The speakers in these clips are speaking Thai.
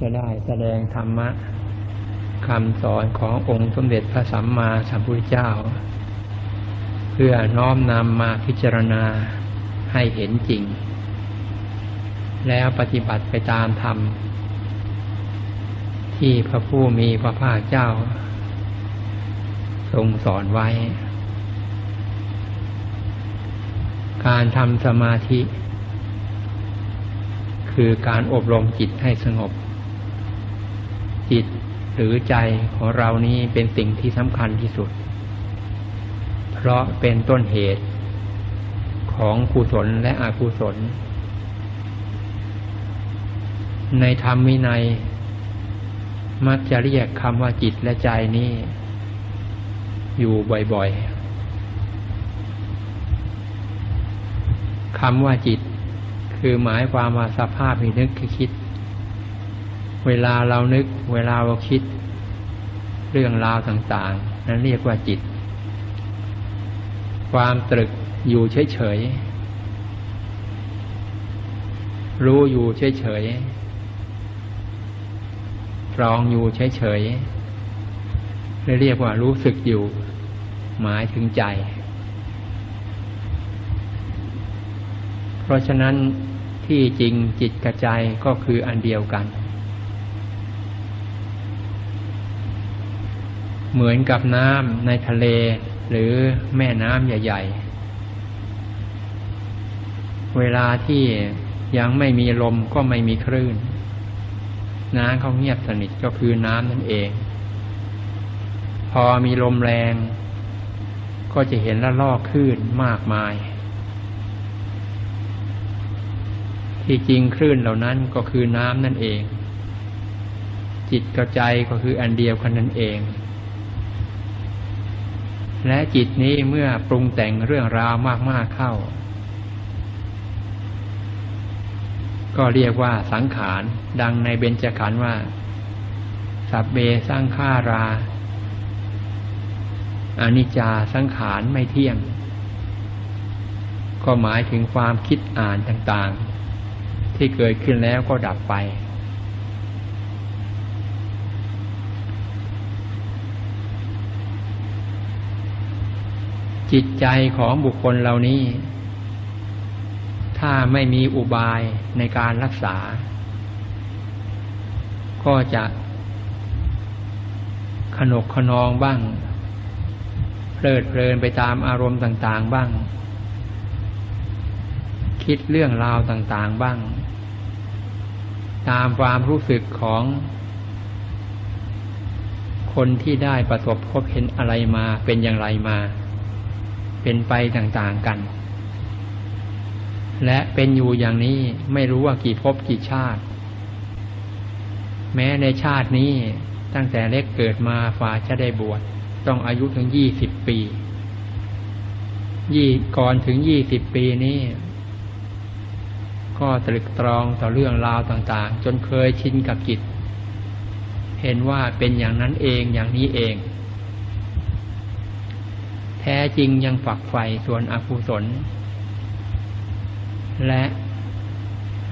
จะได้แสดงธรรมะคำสอนขององค์สมเด็จพระสัมมาสัมพุทธเจ้า เพื่อน้อมนำมาพิจารณาให้เห็นจริง แล้วปฏิบัติไปตามธรรม ที่พระผู้มีพระภาคเจ้า ทรงสอนไว้ การทำสมาธิ คือการอบรมจิตให้สงบ จิตหรือใจของเรานี้เป็นสิ่งที่สำคัญที่สุด เพราะเป็นต้นเหตุของกุศลและอกุศล ในธรรมวินัย มักจะเรียกคำว่าจิตและใจนี้ อยู่บ่อยๆคำว่าจิต คือหมายความว่าสภาพที่นึกคิด เวลาเรานึก เวลาเราคิดเรื่องราวต่าง ๆ นั้นเรียกว่าจิต ความตรึกอยู่เฉยๆ รู้อยู่เฉยๆ ตรองอยู่เฉยๆ เรียกว่ารู้สึกอยู่ หมายถึงใจ เพราะฉะนั้นที่จริงจิตกระใจก็คืออันเดียวกัน เหมือนกับน้ำในทะเล หรือแม่น้ำใหญ่ ๆ เวลาที่ยังไม่มีลมก็ไม่มีคลื่น น้ำเขาเงียบสนิทก็คือน้ำนั่นเอง พอมีลมแรง ก็จะเห็นละลอกคลื่นมากมาย ที่จริงคลื่นเหล่านั้นก็คือน้ำนั่นเองจิตกระใจก็คืออันเดียวกันนั่นเอง และจิตนี้เมื่อปรุงแต่งเรื่องราวมาก ๆ เข้า ก็เรียกว่าสังขาร ดังในเบญจขันธ์ว่า สับเบสร้างฆาราอนิจจาสังขารไม่เที่ยง ก็หมายถึงความคิดอ่านต่างๆ ที่เกิดขึ้นแล้วก็ดับไป จิตใจของบุคคลเหล่านี้ ถ้าไม่มีอุบายในการรักษา ก็จะขนกขนองบ้าง เพลิดเพลินไปตามอารมณ์ต่าง ๆ บ้าง คิดเรื่องราวต่าง ๆ บ้าง ตามความรู้สึกของ คนที่ได้ประสบพบเห็นอะไรมาเป็นอย่างไรมา เป็นไปต่างๆกัน และเป็นอยู่อย่างนี้ไม่รู้ว่ากี่ภพกี่ชาติ แม้ในชาตินี้ตั้งแต่เล็กเกิดมาฝ่าจะได้บวชต้องอายุถึงยี่สิบปี ยี่ก่อนถึงยี่สิบปีนี้ ก็ตรึกตรองต่อเรื่องราวต่าง ๆ จนเคยชินกับจิตเห็นว่าเป็นอย่างนั้นเองอย่างนี้เอง แท้จริงยังฝักใฝ่ส่วนอกุศล และ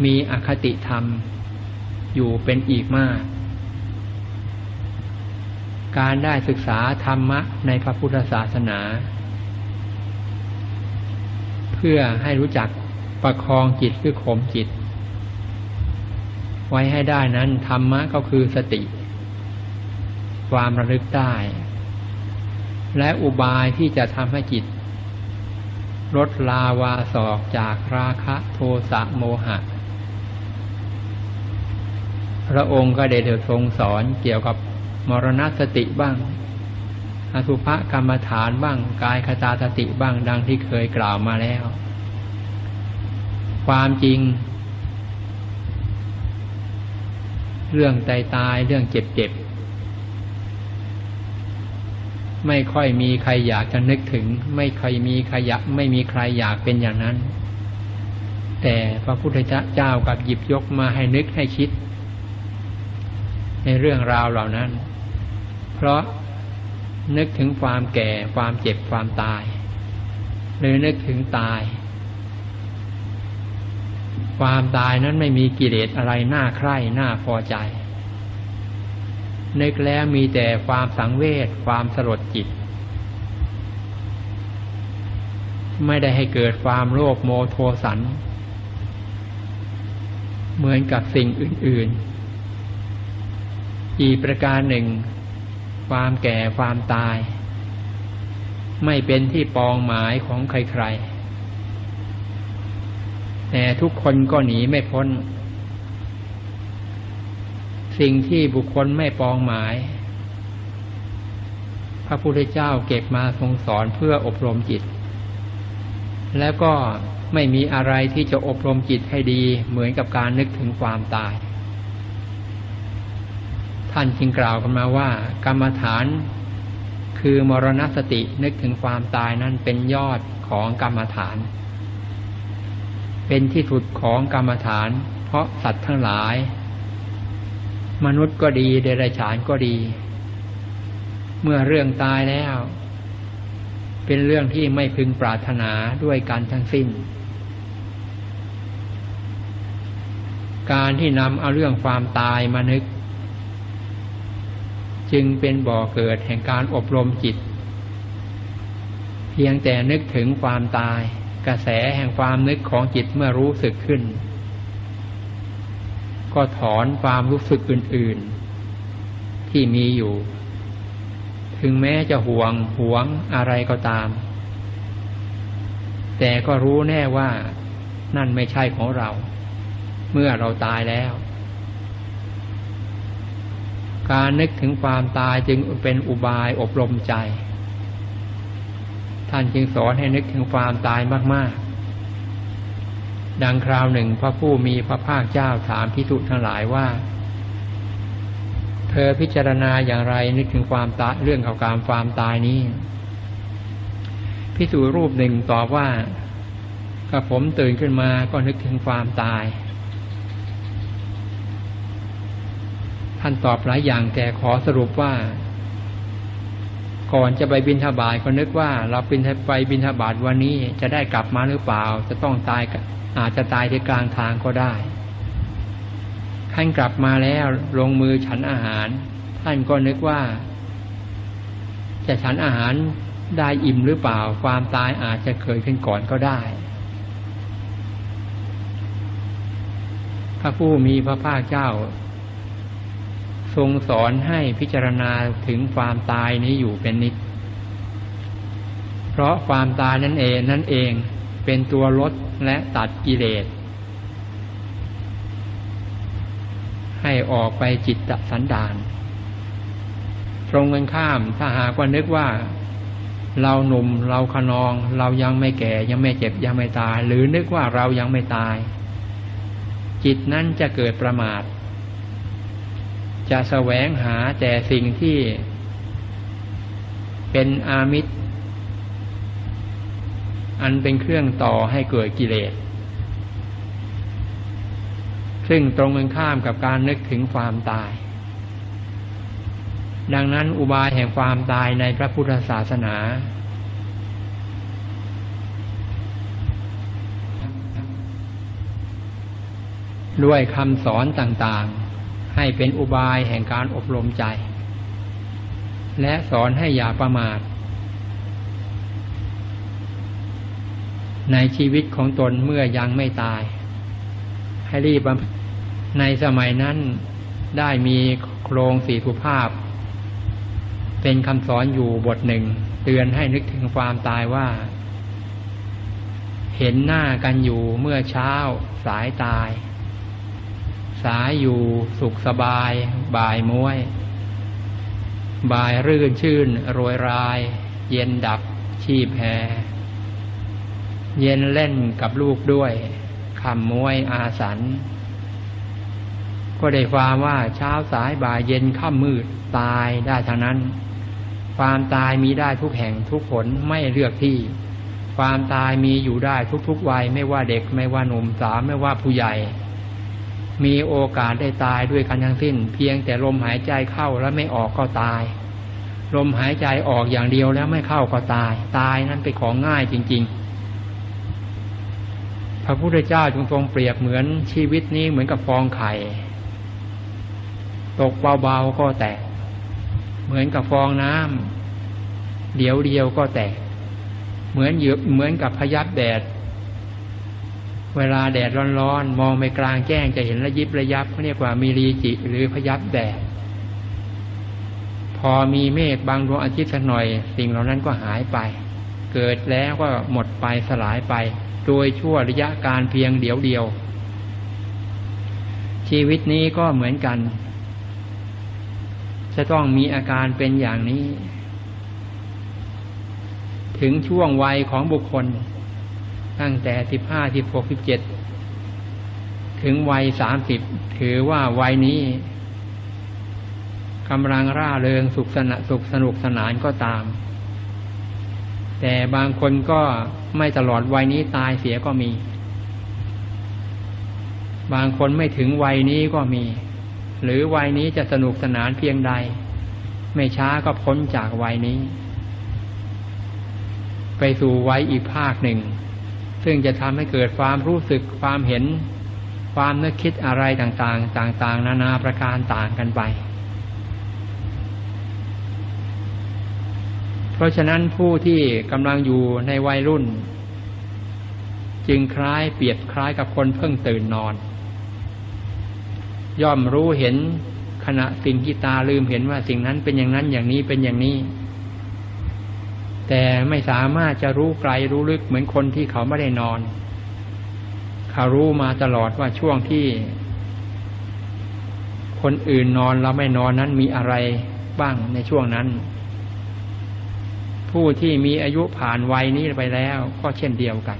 มีอคติธรรม อยู่เป็นอีกมาก การได้ศึกษาธรรมะในพระพุทธศาสนา เพื่อให้รู้จักประคองจิตคือข่มจิต ไว้ให้ได้นั้นธรรมะก็คือสติ ความระลึกได้ และอุบายที่จะทำให้จิตลดลาวาสอกจากราคะโทสะโมหะ พระองค์ก็ได้เดทรงสอนเกี่ยวกับมรณสติบ้าง อสุภกรรมฐานบ้าง กายคตาสติบ้างดังที่เคยกล่าวมาแล้ว ความจริง เรื่องตายตายเรื่องเจ็บเจ็บ ไม่ค่อยมีใครอยากจะนึกถึง ไม่ค่อยมีใครอยากไม่มีใครอยากเป็นอย่างนั้น แต่พระพุทธเจ้ากับหยิบยกมาให้นึกให้คิด ในเรื่องราวเหล่านั้น เพราะนึกถึงความแก่ความเจ็บความตาย หรือนึกถึงตาย ความตายนั้นไม่มีกิเลสอะไรน่าใคร่น่าพอใจ นึกแล้วมีแต่ความสังเวชความสลดจิต ไม่ได้ให้เกิดความโลภโมโทสัน เหมือนกับสิ่งอื่น ๆ อีกประการหนึ่ง ความแก่ความตาย ไม่เป็นที่ปองหมายของใคร ๆ แต่ทุกคนก็หนีไม่พ้น สิ่งที่บุคคลไม่ปองหมาย พระพุทธเจ้าเก็บมาทรงสอนเพื่ออบรมจิต แล้วก็ไม่มีอะไรที่จะอบรมจิตให้ดีเหมือนกับการนึกถึงความตาย ท่านจึงกล่าวกันมาว่า กรรมฐาน คือมรณสตินึกถึงความตายนั้นเป็นยอดของกรรมฐาน เป็นที่สุดของกรรมฐาน เพราะสัตว์ทั้งหลาย มนุษย์ก็ดีเดรัจฉานก็ดี เมื่อเรื่องตายแล้ว เป็นเรื่องที่ไม่พึงปรารถนาด้วยกันทั้งสิ้น การที่นำเอาเรื่องความตายมานึก จึงเป็นบ่อเกิดแห่งการอบรมจิต เพียงแต่นึกถึงความตาย กระแสแห่งความนึกของจิตเมื่อรู้สึกขึ้น ก็ถอนความรู้สึกอื่น ๆ ที่มีอยู่ ถึงแม้จะห่วงหวงอะไรก็ตาม แต่ก็รู้แน่ว่านั่นไม่ใช่ของเรา เมื่อเราตายแล้ว การนึกถึงความตายจึงเป็นอุบายอบรมใจ ท่านจึงสอนให้นึกถึงความตายมาก ๆ ดังคราวหนึ่งพระผู้มีพระภาคเจ้าถามพิสุทั้งหลายว่า เธอพิจารณาอย่างไรนึกถึงความตายเรื่องของการความตายนี้พิสูรูปหนึ่งตอบว่าก็ผมตื่นขึ้นมาก็นึกถึงความตาย ท่านตอบหลายอย่างแต่ขอสรุปว่า ก่อนจะไปบินทบาทก็นึกว่า เราบินไปบินทบาทวันนี้จะได้กลับมาหรือเปล่า จะต้องตายอาจจะตายที่กลางทางก็ได้ท่านกลับมาแล้วลงมือฉันอาหาร ท่านก็นึกว่า จะฉันอาหารได้อิ่มหรือเปล่า ความตายอาจจะเคยขึ้นก่อนก็ได้ พระผู้มีพระภาคเจ้า ทรงสอนให้พิจารณาถึงความตายนี้อยู่เป็นนิด เพราะความตายนั่นเองนั่นเองเป็นตัวลดและตัดกิเลส ให้ออกไปจิตตสันดานตรงกันข้ามถ้าหากว่านึกว่า เราหนุ่มเราขนอง เรายังไม่แก่ยังไม่เจ็บยังไม่ตาย หรือนึกว่าเรายังไม่ตาย จิตนั้นจะเกิดประมาท จะแสวงหาแต่สิ่งที่เป็นอามิตร อันเป็นเครื่องต่อให้เกิดกิเลส ซึ่งตรงกันข้ามกับการนึกถึงความตาย ดังนั้นอุบายแห่งความตายในพระพุทธศาสนา ด้วยคำสอนต่างๆ ให้เป็นอุบายแห่งการอบรมใจ และสอนให้อย่าประมาท ในชีวิตของตนเมื่อยังไม่ตาย ให้รีบในสมัยนั้นได้มีโครงสีสุภาพ เป็นคำสอนอยู่บทหนึ่ง เตือนให้นึกถึงความตายว่า เห็นหน้ากันอยู่เมื่อเช้าสายตาย สายอยู่สุขสบาย บ่ายม้วย บ่ายรื่นชื่นโรยราย เย็นดับชีพแพเย็นเล่นกับลูกด้วยคำมวยอาสัน ก็ได้ความว่าเช้าสายบ่ายเย็นค่ำมืดตายได้ทางนั้น ความตายมีได้ทุกแห่งทุกผลไม่เลือกที่ ความตายมีอยู่ได้ทุกๆวัยไม่ว่าเด็กไม่ว่าหนุ่มสาวไม่ว่าผู้ใหญ่ มีโอกาสได้ตายด้วยกันทั้งสิ้น เพียงแต่ลมหายใจเข้าแล้วไม่ออกก็ตาย ลมหายใจออกอย่างเดียวแล้วไม่เข้าก็ตาย ตายนั้นเป็นของง่ายจริง ๆ พระพุทธเจ้าจงทรงเปรียบเหมือนชีวิตนี้เหมือนกับฟองไข่ ตกเบาๆก็แตก เหมือนกับฟองน้ำเดียวเดียวก็แตก เหมือนเหยือเหมือนกับพยับแดด เวลาแดดร้อนๆ มองไปกลางแจ้งจะเห็นระยิบระยับเรียกว่ามีรีจิหรือพยับแดด พอมีเมฆบางดวงอาทิตย์สักหน่อย สิ่งเหล่านั้นก็หายไป เกิดแล้วก็หมดไปสลายไป โดยชั่วระยะการเพียงเดียวเดียว ชีวิตนี้ก็เหมือนกัน จะต้องมีอาการเป็นอย่างนี้ ถึงช่วงวัยของบุคคล ตั้งแต่สิบห้าสิบหกสิบเจ็ดถึงวัยสามสิบถือว่าวัยนี้กำลังร่าเริงสุขสนสุขสนุกสนานก็ตาม แต่บางคนก็ไม่ตลอดวัยนี้ตายเสียก็มี บางคนไม่ถึงวัยนี้ก็มี หรือวัยนี้จะสนุกสนานเพียงใด ไม่ช้าก็พ้นจากวัยนี้ ไปสู่วัยอีกภาคหนึ่ง ซึ่งจะทำให้เกิดความรู้สึกความเห็น ความนึกคิดอะไรต่างๆ ต่าง ๆ นานาประการต่างกันไป เพราะฉะนั้นผู้ที่กำลังอยู่ในวัยรุ่น จึงคล้ายเปรียบคล้ายกับคนเพิ่งตื่นนอน ย่อมรู้เห็นขณะสิ่งที่ตาลืมเห็นว่าสิ่งนั้นเป็นอย่างนั้นอย่างนี้เป็นอย่างนี้ แต่ไม่สามารถจะรู้ไกลรู้ลึกเหมือนคนที่เขาไม่ได้นอน เขารู้มาตลอดว่าช่วงที่ คนอื่นนอนเราไม่นอนนั้นมีอะไรบ้างในช่วงนั้น ผู้ที่มีอายุผ่านวัยนี้ไปแล้ว ก็เช่นเดียวกัน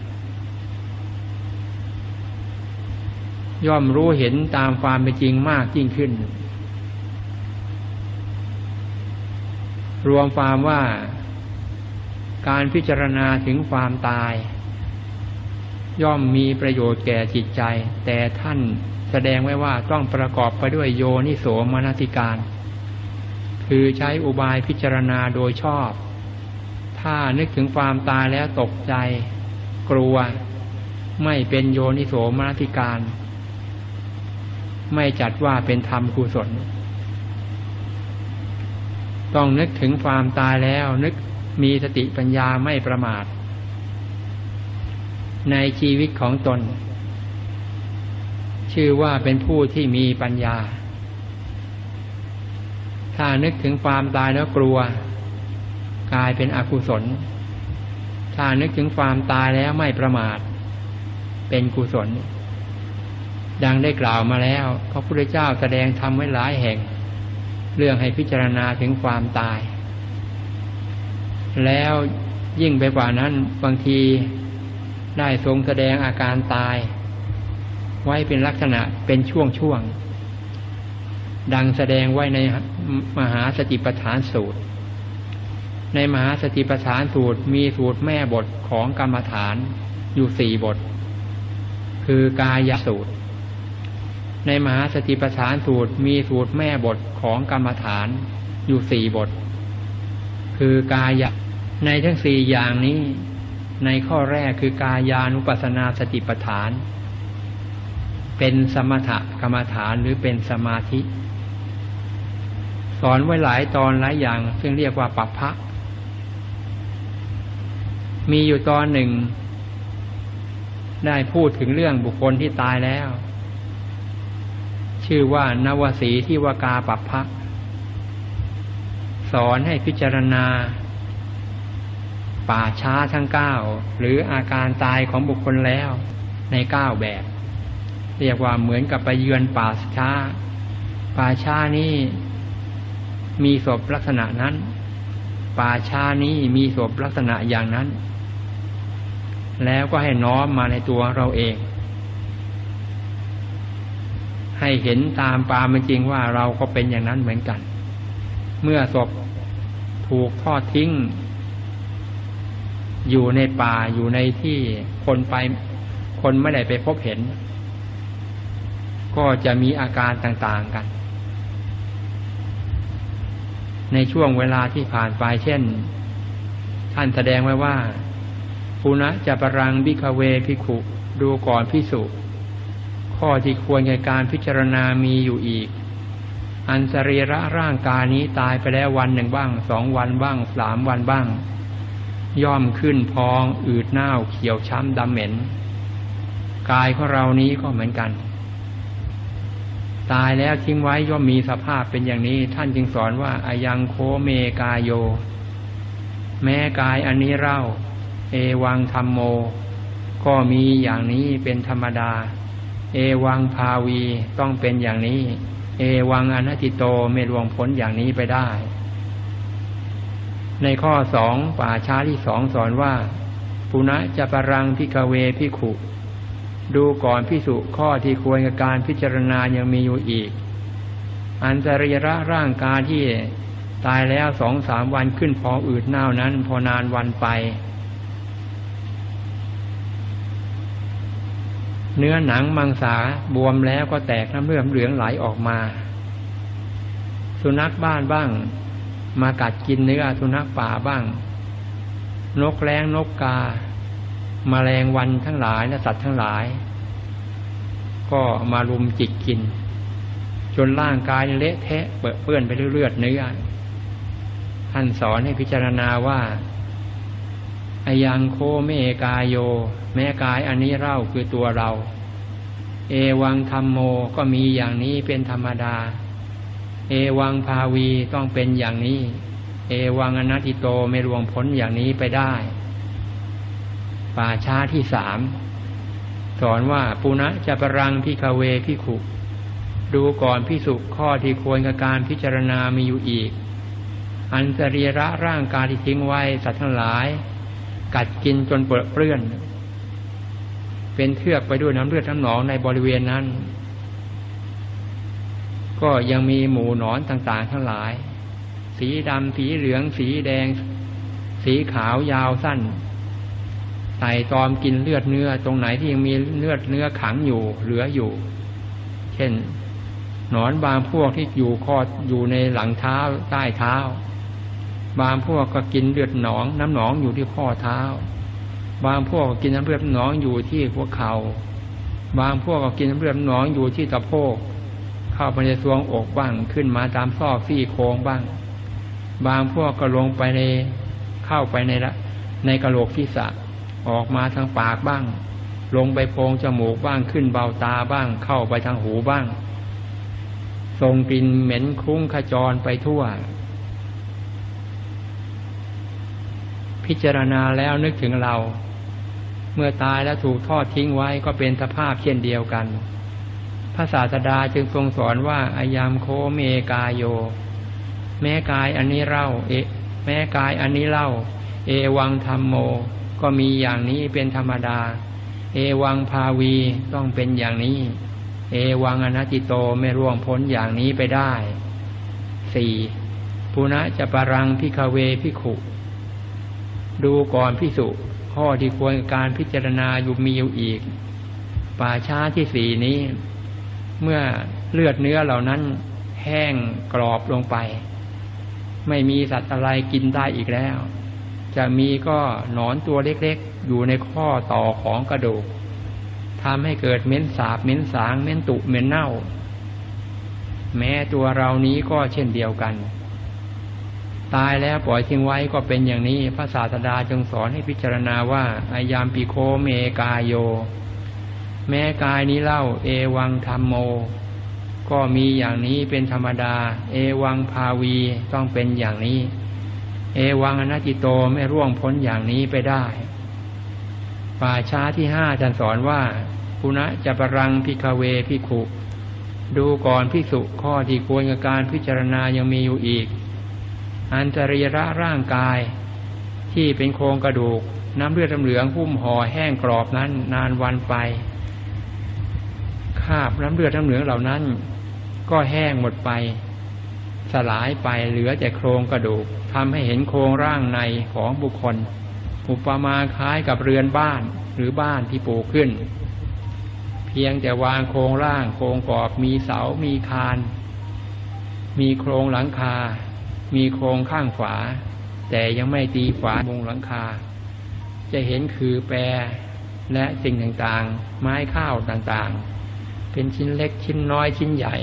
ย่อมรู้เห็นตามความเป็นจริงมากยิ่งขึ้น รวมความว่า การพิจารณาถึงความตาย ย่อมมีประโยชน์แก่จิตใจ แต่ท่านแสดงไว้ว่าต้องประกอบไปด้วยโยนิโสมนสิการ คือใช้อุบายพิจารณาโดยชอบ ถ้านึกถึงความตายแล้วตกใจ กลัว ไม่เป็นโยนิโสมนสิการ ไม่จัดว่าเป็นธรรมกุศลต้องนึกถึงความตายแล้วนึก มีสติปัญญาไม่ประมาท ในชีวิตของตน ชื่อว่าเป็นผู้ที่มีปัญญา ถ้านึกถึงความตายแล้วกลัว กลายเป็นอกุศล ถ้านึกถึงความตายแล้วไม่ประมาท เป็นกุศล ดังได้กล่าวมาแล้วพระพุทธเจ้าแสดงทำไว้หลายแห่ง เรื่องให้พิจารณาถึงความตาย แล้วยิ่งไปกว่านั้นบางทีได้ทรงแสดงอาการตาย ไว้เป็นลักษณะเป็นช่วงๆดังแสดงไว้ในมหาสติปัฏฐานสูตร ในมหาสติปัฏฐานสูตรมีสูตรแม่บทของกรรมฐานอยู่สี่บท คือกายสูตร ในมหาสติปัฏฐานสูตรมีสูตรแม่บทของกรรมฐานอยู่สี่บท คือกาย ในทั้งสี่อย่างนี้ ในข้อแรกคือกายานุปัสนาสติปัฏฐาน เป็นสมถกรรมฐานหรือเป็นสมาธิ สอนไว้หลายตอนหลายอย่าง ซึ่งเรียกว่าปัปพะมีอยู่ตอนหนึ่ง ได้พูดถึงเรื่องบุคคลที่ตายแล้ว ชื่อว่านวสีที่วากาปัปพะสอนให้พิจารณา ป่าช้าทั้งเก้าหรืออาการตายของบุคคลแล้วในเก้าแบบ เรียกว่าเหมือนกับไปเยือนป่าช้า ป่าช้านี้มีศพลักษณะนั้น ป่าช้านี้มีศพลักษณะอย่างนั้น แล้วก็ให้น้อมมาในตัวเราเอง ให้เห็นตามปามเป็นจริงว่าเราก็เป็นอย่างนั้นเหมือนกัน เมื่อศพถูกทอดทิ้ง อยู่ในป่าอยู่ในที่คนไปคนไม่ได้ไปพบเห็น ก็จะมีอาการต่างๆกัน ในช่วงเวลาที่ผ่านไปเช่น ท่านแสดงไว้ว่าปุณะจะปรังบิคเวพิขุดูก่อนพิสุข้อที่ควรแก่การพิจารณามีอยู่อีก อันสรีระร่างกายนี้ตายไปแล้ววันหนึ่งบ้างสองวันบ้างสามวันบ้าง ย่อมขึ้นพอง อืดเน่าเขียวช้ำดำเหม็น กายของเรานี้ก็เหมือนกัน ตายแล้วทิ้งไว้ย่อมมีสภาพเป็นอย่างนี้ ท่านจึงสอนว่าอายังโคเมกายโย แม้กายอันนี้เล่า เอวังธรรมโม ก็มีอย่างนี้เป็นธรรมดา เอวังภาวีต้องเป็นอย่างนี้ เอวังอนัติโตไม่รวงพ้นอย่างนี้ไปได้ ในข้อสองป่าช้าที่สองสอนว่า ปุณะจะปรังพิกเวพิขุ ดูก่อนพิสุข้อที่ควรกับการพิจารณายังมีอยู่อีก อันจริระร่างกายที่ตายแล้วสองสามวันขึ้นพออืดเน่านั้น พอนานวันไป เนื้อหนังมังสาบวมแล้วก็แตกน้ำเลือดเหลืองไหลออกมา สุนัขบ้านบ้าง มากัดกินเนื้อสุนัขป่าบ้าง นกแร้งนกกามาแมลงวันทั้งหลายและสัตว์ทั้งหลาย ก็มารุมจิกกิน จนร่างกายเละเทะเปื้อนไปด้วยเลือดเนื้อท่านสอนให้พิจารณาว่าอายังโคเมกายโย แม้กายอันนี้เล่าคือตัวเรา เอวังธรรมโมก็มีอย่างนี้เป็นธรรมดา เอวังภาวีต้องเป็นอย่างนี้ เอวังอนัติโตไม่รวงพ้นอย่างนี้ไปได้ ป่าช้าที่สามสอนว่าปุณะจะปรังพิคเวพิขุ ดูก่อนพิสุข้อที่ควรกับการพิจารณามีอยู่อีก อันสรีระร่างกายที่ทิ้งไว้สัตว์ทั้งหลาย กัดกินจนเปื้อเปื้อนเป็นเทือกไปด้วยน้ำเลือดน้ำหนองในบริเวณนั้น ก็ยังมีหมูหนอนต่างๆ ทั้งหลาย สีดำสีเหลือง สีแดง สีขาวยาวสั้นไต่ตอมกินเลือดเนื้อ ตรงไหนที่ยังมีเลือดเนื้อขังอยู่ เหลืออยู่ เช่น หนอนบางพวกที่อยู่คออยู่ในหลังเท้าใต้เท้า บางพวกก็กินเลือดหนอง น้ำหนองอยู่ที่ข้อเท้า บางพวกก็กินน้ำเลือดหนองอยู่ที่หัวเขา่าบางพวกก็กินน้ำเลือดหนองอยู่ที่ตะโพก เข้าไปในซวงอกบ้างขึ้นมาตามซอกซี่โครงบ้าง บางพวกก็ลงไปในเข้าไปในละในกระโหลกที่สะออกมาทางปากบ้าง ลงไปโพรงจมูกบ้างขึ้นเบาตาบ้าง เข้าไปทางหูบ้างส่งกลิ่นเหม็นคุ้งขจรไปทั่ว พิจารณาแล้วนึกถึงเรา เมื่อตายแล้วถูกทอดทิ้งไว้ก็เป็นสภาพเช่นเดียวกัน พระศาสดาจึงทรงสอนว่าอายามโคเมกายโย แม้กายอันนี้เล่า เอ แม้กายอันนี้เล่า เอวังธรรมโม ก็มีอย่างนี้เป็นธรรมดา เอวังภาวีต้องเป็นอย่างนี้ เอวังอนัติโตไม่ร่วงพ้นอย่างนี้ไปได้สี่ปุณะจะปรังพิคเวพิขุ ดูก่อนพิสุ ข้อที่ควรการพิจารณาอยู่มีอยู่อีก ป่าช้าที่สี่นี้ เมื่อเลือดเนื้อเหล่านั้นแห้งกรอบลงไป ไม่มีสัตว์อะไรกินได้อีกแล้ว จะมีก็หนอนตัวเล็กๆ อยู่ในข้อต่อของกระดูกทำให้เกิดเม้นสาบเม้นสางเม้นตุเม้นเน่า แม้ตัวเรานี้ก็เช่นเดียวกัน ตายแล้วปล่อยทิ้งไว้ก็เป็นอย่างนี้ พระศาสดาจึงสอนให้พิจารณาว่าอายามปิโคเมกายโย แม้กายนี้เล่า เอวังธรรมโม ก็มีอย่างนี้เป็นธรรมดา เอวังภาวีต้องเป็นอย่างนี้ เอวังอนัติโตไม่ร่วงพ้นอย่างนี้ไปได้ ป่าช้าที่ห้าจันสอนว่าคุณะจะปรังพิคเวพิขุ ดูก่อนพิสุข้อที่ควรกับการพิจารณายังมีอยู่อีก อันจริระร่างกาย ที่เป็นโครงกระดูก น้ำเลือดเหลืองหุ้มห่อแห้งกรอบนั้นนานวันไป คาบน้ำเลือดน้ำเหลืองเหล่านั้น ก็แห้งหมดไป สลายไปเหลือแต่โครงกระดูกทำให้เห็นโครงร่างในของบุคคล อุปมาคล้ายกับเรือนบ้านหรือบ้านที่ปลูกขึ้น เพียงแต่วางโครงร่างโครงกรอบมีเสามีคาน มีโครงหลังคา มีโครงข้างฝา แต่ยังไม่ตีฝามุงหลังคา จะเห็นคือแปรและสิ่งต่างๆ ไม้ข้าวต่างๆ เป็นชิ้นเล็กชิ้นน้อยชิ้นใหญ่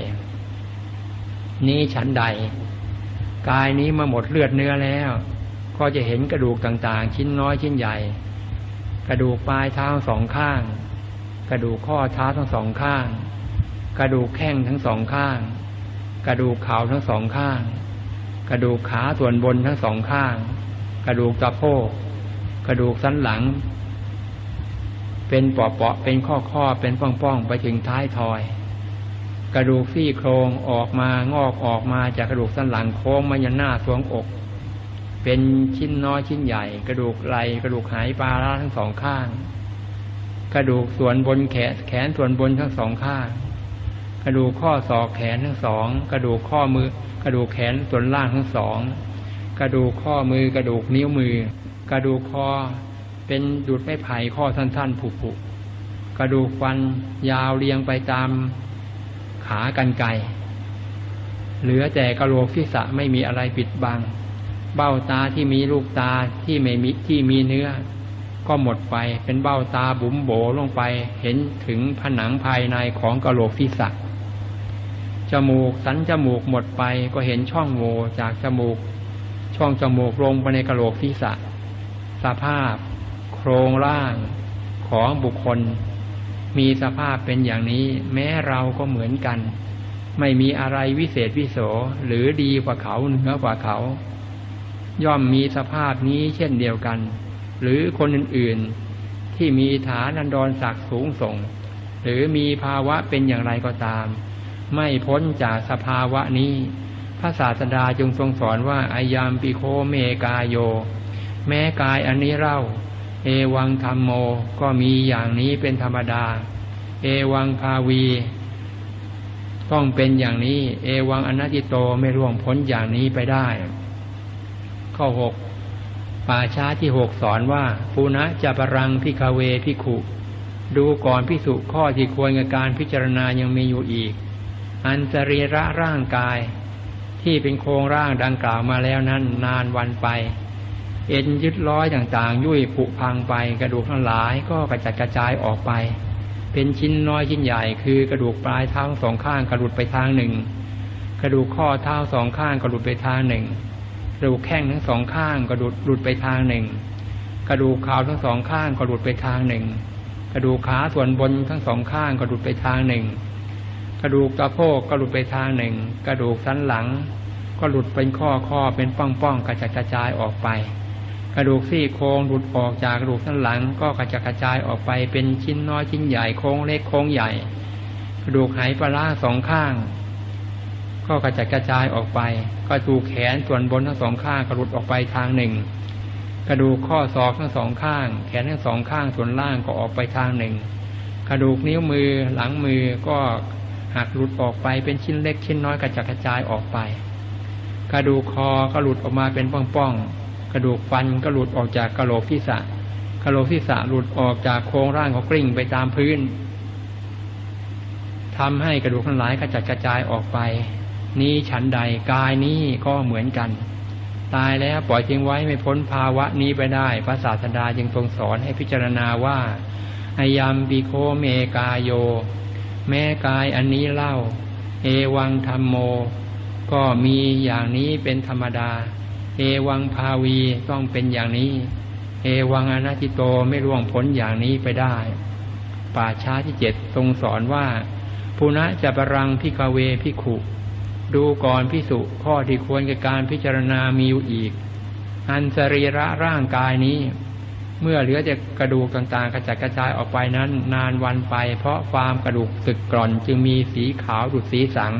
นี้ฉันใด กายนี้มาหมดเลือดเนื้อแล้ว ก็จะเห็นกระดูกต่างๆ ชิ้นน้อยชิ้นใหญ่ กระดูกปลายเท้าสองข้าง กระดูกข้อเท้าทั้งสองข้าง กระดูกแข้งทั้งสองข้าง กระดูกเข่าทั้งสองข้าง กระดูกขาส่วนบนทั้งสองข้าง กระดูกสะโพกกระดูกสันหลัง เป็นปอๆเป็นข้อๆเป็นป้องๆไปถึงท้ายทอย กระดูกซี่โครงออกมางอกออกมาจากกระดูกสันหลังโค้งมายันหน้าสวงอก เป็นชิ้นน้อยชิ้นใหญ่ กระดูกไหลกระดูกหายปลาร้าทั้งสองข้าง กระดูกส่วนบนแขนแขนส่วนบนทั้งสองข้าง กระดูกข้อศอกแขนทั้งสอง กระดูกข้อมือ กระดูกแขนส่วนล่างทั้งสอง กระดูกข้อมือกระดูกนิ้วมือ กระดูกคอ เป็นดูดไม้ไผ่ข้อสั้นๆผุๆกระดูกฟันยาวเรียงไปตามขากันไกเหลือแต่กระโหลกศีรษะไม่มีอะไรปิดบัง เบ้าตาที่มีลูกตาที่ไม่มีที่มีเนื้อ ก็หมดไปเป็นเบ้าตาบุ๋มโบลงไปเห็นถึงผนังภายในของกระโหลกศีรษะจมูกสันจมูกหมดไปก็เห็นช่องโหว่จากจมูก ช่องจมูกลงไปในกระโหลกศีรษะ สภาพ โครงร่างของบุคคล มีสภาพเป็นอย่างนี้ แม้เราก็เหมือนกัน ไม่มีอะไรวิเศษวิโสหรือดีกว่าเขาเหนือกว่าเขา ย่อมมีสภาพนี้เช่นเดียวกัน หรือคนอื่นๆที่มีฐานันดรศักดิ์สูงส่ง หรือมีภาวะเป็นอย่างไรก็ตาม ไม่พ้นจากสภาวะนี้พระศาสดาจึงทรงสอนว่าอายามปิโคเมกาโย แม้กายอันนี้เล่า เอวังธรรมโมก็มีอย่างนี้เป็นธรรมดา เอวังภาวี ต้องเป็นอย่างนี้ เอวังอนัติโตไม่ร่วงพ้นอย่างนี้ไปได้ ข้อหกป่าช้าที่หกสอนว่าปูนะจะปรังพิคาเวพิขุ ดูก่อนพิสุข้อที่ควรกับการพิจารณายังมีอยู่อีก อันสรีระร่างกาย ที่เป็นโครงร่างดังกล่าวมาแล้วนั้นนานวันไป เอ็นยึดร้อยต่างๆ ยุ่ยผุพังไป กระดูกทั้งหลายก็กระจัดกระจายออกไป เป็นชิ้นน้อยชิ้นใหญ่ คือกระดูกปลายเท้าสองข้างกระดุดไปทางหนึ่ง กระดูกข้อเท้าสองข้างกระดุดไปทางหนึ่ง กระดูกแข้งทั้งสองข้างกระดุดหลุดไปทางหนึ่ง กระดูกขาทั้งสองข้างกระดุดไปทางหนึ่ง กระดูกขาส่วนบนทั้งสองข้างกระดุดไปทางหนึ่ง กระดูกตะโพกกระดุดไปทางหนึ่ง กระดูกสันหลัง ก็หลุดเป็นข้อข้อเป็นป้องป้องกระจัดกระจายออกไป ระดูกซี่โครงหลุดออกจากกระดูกสันหลัง ก็กระจกระจายออกไปเป็นชิ้นน้อยชิ้นใหญ่โค้งเล็กโค้งใหญ่ กระดูกไหปลาสองข้าง ก็กระจกระจายออกไปกระดูกแขนส่วนบนทั้งสองข้างกระหลุดออกไปทางหนึ่ง กระดูกข้อศอกทั้งสองข้าง แขนทั้งสองข้างส่วนล่างก็ออกไปทางหนึ่ง กระดูกนิ้วมือหลังมือก็หักหลุดออกไปเป็นชิ้นเล็กชิ้นน้อยกระจกระจายออกไป กระดูกคอก็หลุดออกมาเป็นป้องๆ กระดูกฟันก็หลุดออกจากกระโหลกที่สะกระโหลกที่สะหลุดออกจากโครงร่างของกลิ้งไปตามพื้นทำให้กระดูกทั้งหลายกระจัดกระจายออกไป นี้ฉันใดกายนี้ก็เหมือนกัน ตายแล้วปล่อยทิ้งไว้ไม่พ้นภาวะนี้ไปได้ พระศาสดาจึงทรงสอนให้พิจารณาว่าอะยัมปิ โข เมกาโย แม้กายอันนี้เล่า เอวังธัมโม ก็มีอย่างนี้เป็นธรรมดา เอวังภาวีต้องเป็นอย่างนี้ เอวังอะนะตีโตไม่ร่วงพ้นอย่างนี้ไปได้ ป่าช้าที่เจ็ดทรงสอนว่าภูณะจะปรังพิกเวพิขุ ดูก่อนพิสุข้อที่ควรกับการพิจารณามีอยู่อีก อันสรีระร่างกายนี้ เมื่อเหลือแต่กระดูกต่างๆกระจัดกระจายออกไปนั้น นานวันไป เพราะฟามกระดูกสึกกร่อนจึงมีสีขาวดุดสีสัง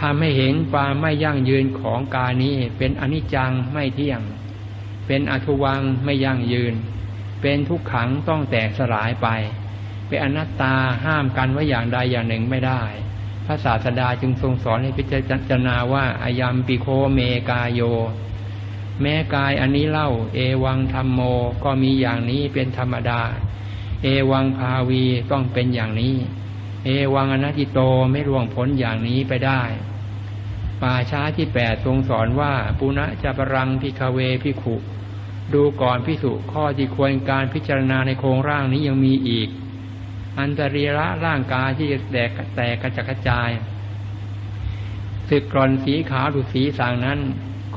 ทำให้เห็นความไม่ยั่งยืนของกายนี้ เป็นอนิจจังไม่เที่ยง เป็นอทุวังไม่ยั่งยืน เป็นทุกขังต้องแตกสลายไป เป็นอนัตตาห้ามกันไว้อย่างใดอย่างหนึ่งไม่ได้ พระศาสดาจึงทรงสอนให้พิจารณาว่าอายามปิโคเมกาโย แม้กายอันนี้เล่า เอวังธรรมโมก็มีอย่างนี้เป็นธรรมดา เอวังภาวีต้องเป็นอย่างนี้ เอวังอนัติโตไม่ร่วงพ้นอย่างนี้ไปได้ป่าช้าที่แปดทรงสอนว่าปุณะจะปรังพิคเวพิขุ ดูก่อนพิสุข้อที่ควรการพิจารณาในโครงร่างนี้ยังมีอีก อันตรีระร่างกายที่แตกแตกกระจัดกระจายสึกกร่อนสีขาวดุสีสางนั้น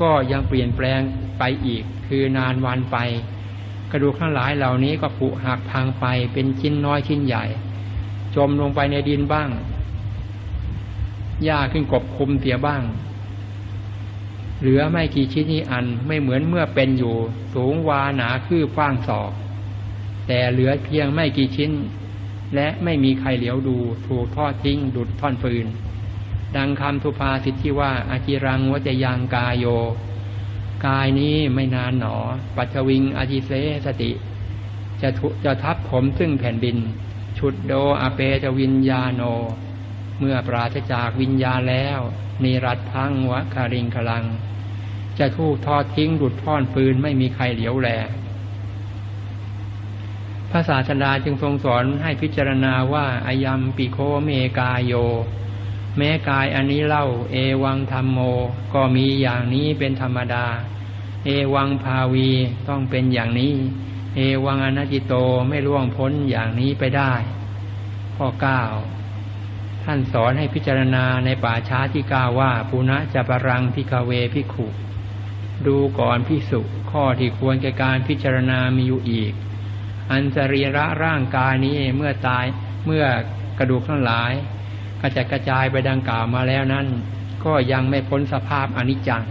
ก็ยังเปลี่ยนแปลงไปอีก คือนานวันไป กระดูกทั้งหลายเหล่านี้ก็ผุหักพังไปเป็นชิ้นน้อยชิ้นใหญ่ จมลงไปในดินบ้าง หญ้าขึ้นกบคุมเสียบ้าง เหลือไม่กี่ชิ้นนี้อันไม่เหมือนเมื่อเป็นอยู่ สูงวาหนาคืบกว้างศอก แต่เหลือเพียงไม่กี่ชิ้น และไม่มีใครเหลียวดูถูกทอดทิ้งดุดท่อนฟืน ดังคำทุพาสิทธิว่าอากิรังวจยังกายโย กายนี้ไม่นานหนอ ปัจวิงอาทิเสสติจะจะทับผมซึ่งแผ่นดิน ชุดโดอเปจวินญาโน เมื่อปราศจากวิญญาแล้วมีรัดพังวะคาริงคลัง จะทูกทอดทิ้งดุดท่อนฟืนไม่มีใครเหลียวแลพระศาสดาจึงทรงสอนให้พิจารณาว่าอายัมปิโคเมกายโย แม้กายอันนี้เล่า เอวังธรรมโม ก็มีอย่างนี้เป็นธรรมดา เอวังภาวีต้องเป็นอย่างนี้ เอวังอนัจิโตไม่ล่วงพ้นอย่างนี้ไปได้ ข้อเก้าท่านสอนให้พิจารณาในป่าช้าที่กล่าวว่าปุณะจะปรังพิกเวพิขุดูก่อนพิสุข้อที่ควรแก่การพิจารณามีอยู่อีก อันสรีระร่างกายนี้เมื่อตายเมื่อกระดูกทั้งหลาย กระจัดกระจายไปดังกล่าวมาแล้วนั้น ก็ยังไม่พ้นสภาพอนิจจัง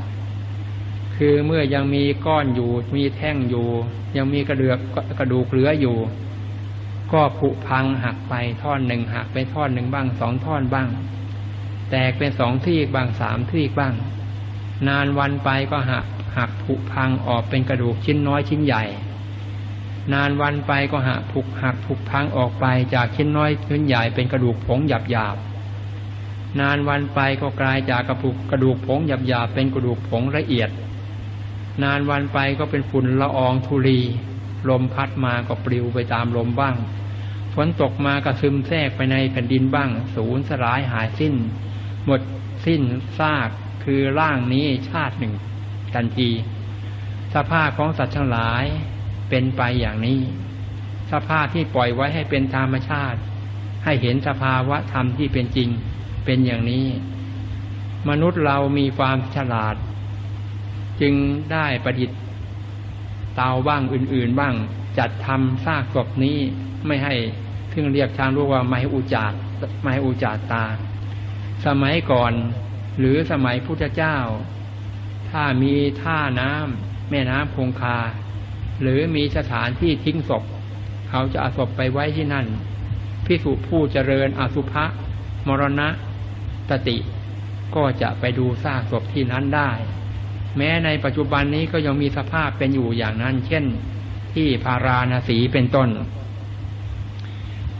คือเมื่อยังมีก้อนอยู่ มีแท่งอยู่ ยังมีกระเดือกกระดูกเหลืออยู่ ก็ผุพังหักไปท่อนหนึ่งหักไปท่อนหนึ่งบ้างสองท่อนบ้าง แตกเป็นสองที่บ้างสามที่บ้าง นานวันไปก็หักหักผุพังออกเป็นกระดูกชิ้นน้อยชิ้นใหญ่ นานวันไปก็หักผุหักผุพังออกไปจากชิ้นน้อยชิ้นใหญ่เป็นกระดูกผงหยาบหยาบนานวันไปก็กลายจากกระปุกกระดูกผงหยาบหยาบเป็นกระดูกผงละเอียด นานวันไปก็เป็นฝุ่นละอองธุลีลมพัดมาก็ปลิวไปตามลมบ้าง ฝนตกมาก็ซึมแทรกไปในแผ่นดินบ้าง สูญสลายหายสิ้น หมดสิ้นซากคือร่างนี้ชาติหนึ่งทันที สภาพของสัตว์ทั้งหลายเป็นไปอย่างนี้ สภาพที่ปล่อยไว้ให้เป็นธรรมชาติ ให้เห็นสภาวะธรรมที่เป็นจริงเป็นอย่างนี้ มนุษย์เรามีความฉลาด จึงได้ประดิษฐ์เตาบ้างอื่น ๆ บ้าง จัดทำซากศพนี้ไม่ให้ทึ่งเรียกทางรู้ว่าไม่อุจาดไม่อุจาดตา สมัยก่อนหรือสมัยพุทธเจ้า ถ้ามีท่าน้ำแม่น้ำคงคา หรือมีสถานที่ทิ้งศพ เขาจะเอาศพไปไว้ที่นั่นพิสุผู้เจริญอสุภะมรณะตติ ก็จะไปดูซากศพที่นั้นได้ แม้ในปัจจุบันนี้ก็ยังมีสภาพเป็นอยู่อย่างนั้น เช่นที่พาราณสีเป็นต้น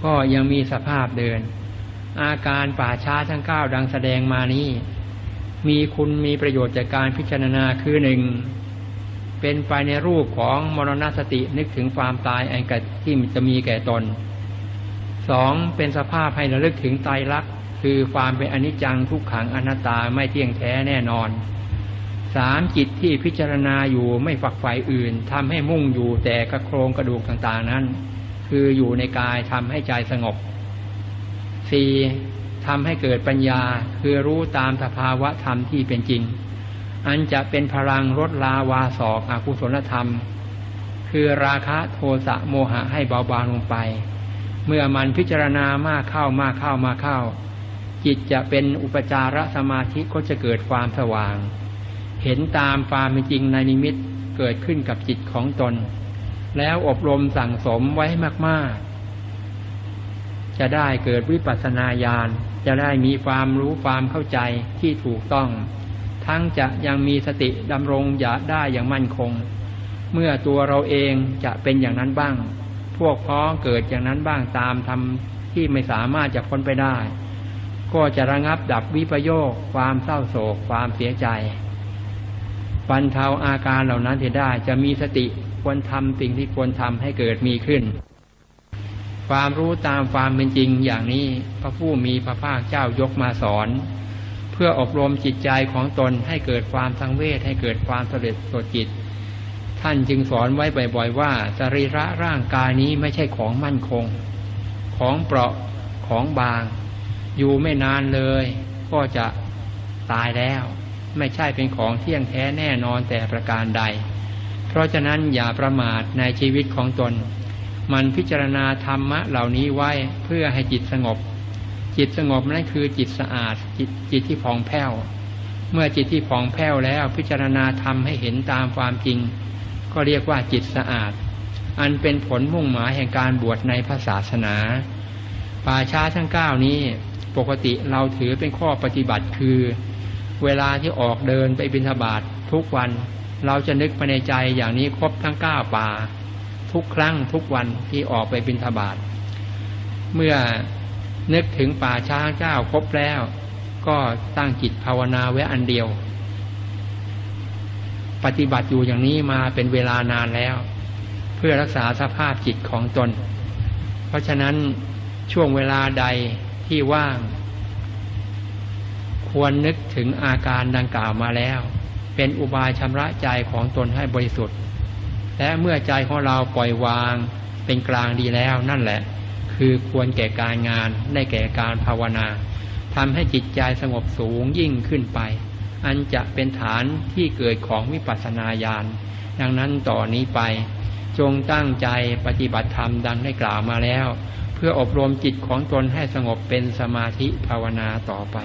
ก็ยังมีสภาพเดิน อาการป่าช้าทั้งเก้าดังแสดงมานี้ มีคุณมีประโยชน์จากการพิจารณาคือหนึ่งเป็นไปในรูปของมรณสตินึกถึงความตายอันกที่จะมีแก่ตนสองเป็นสภาพให้ระลึกถึงไตรลักษณ์คือความเป็นอนิจจังทุกขังอนัตตาไม่เที่ยงแท้แน่นอน สามจิตที่พิจารณาอยู่ไม่ฝักใฝ่อื่นทำให้มุ่งอยู่แต่กระโครงกระดูกต่างๆนั้น คืออยู่ในกายทำให้ใจสงบสี่ทำให้เกิดปัญญาคือรู้ตามสภาวะธรรมที่เป็นจริง อันจะเป็นพลังลดลาวาสอกอกุศลธรรม คือราคะโทสะโมหะให้เบาบางลงไป เมื่อมันพิจารณามากเข้ามากเข้ามากเข้า จิตจะเป็นอุปจารสมาธิก็จะเกิดความสว่าง เห็นตามความเป็นจริงในนิมิตเกิดขึ้นกับจิตของตน แล้วอบรมสั่งสมไว้มาก ๆ จะได้เกิดวิปัสสนาญาณจะได้มีความรู้ความเข้าใจที่ถูกต้อง ทั้งจะยังมีสติดำรงอย่าได้อย่างมั่นคง เมื่อตัวเราเองจะเป็นอย่างนั้นบ้าง พวกพ้องเกิดอย่างนั้นบ้างตามทำที่ไม่สามารถจะพ้นไปได้ ก็จะระงับดับวิปโยค ความเศร้าโศกความเสียใจ บรรเทาอาการเหล่านั้นที่ได้ จะมีสติควรทำสิ่งที่ควรทำให้เกิดมีขึ้น ความรู้ตามความเป็นจริงอย่างนี้พระผู้มีพระภาคเจ้ายกมาสอน เพื่ออบรมจิตใจของตนให้เกิดความสังเวชให้เกิดความสำเร็จสดจิต ท่านจึงสอนไว้บ่อยๆว่าสรีระร่างกายนี้ไม่ใช่ของมั่นคง ของเปราะของบาง อยู่ไม่นานเลย ก็จะตายแล้ว ไม่ใช่เป็นของเที่ยงแท้แน่นอนแต่ประการใด เพราะฉะนั้นอย่าประมาทในชีวิตของตน มันพิจารณาธรรมะเหล่านี้ไว้เพื่อให้จิตสงบ จิตสงบนั่นคือจิตสะอาดจิตจิตที่ผ่องแผ้ว เมื่อจิตที่ผ่องแผ้วแล้วพิจารณาธรรมให้เห็นตามความจริง ก็เรียกว่าจิตสะอาด อันเป็นผลมุ่งหมายแห่งการบวชในพระศาสนาป่าช้าทั้งเก้านี้ปกติเราถือเป็นข้อปฏิบัติคือ เวลาที่ออกเดินไปบิณฑบาตททุกวัน เราจะนึกภายในใจอย่างนี้ครบทั้งเก้าป่า ทุกครั้งทุกวันที่ออกไปบิณฑบาตเมื่อนึกถึงป่าช้าเจ้าครบแล้ว ก็ตั้งจิตภาวนาไว้อันเดียว ปฏิบัติอยู่อย่างนี้มาเป็นเวลานานแล้ว เพื่อรักษาสภาพจิตของตน เพราะฉะนั้นช่วงเวลาใดที่ว่าง ควรนึกถึงอาการดังกล่าวมาแล้ว เป็นอุบายชำระใจของตนให้บริสุทธิ์ และเมื่อใจของเราปล่อยวางเป็นกลางดีแล้วนั่นแหละ คือควรแก่การงานได้แก่การภาวนาทำให้จิตใจสงบสูงยิ่งขึ้นไป อันจะเป็นฐานที่เกิดของวิปัสสนาญาณดังนั้นต่อนนี้ไป จงตั้งใจปฏิบัติธรรมดังได้กล่าวมาแล้ว เพื่ออบรมจิตของตนให้สงบเป็นสมาธิภาวนาต่อไป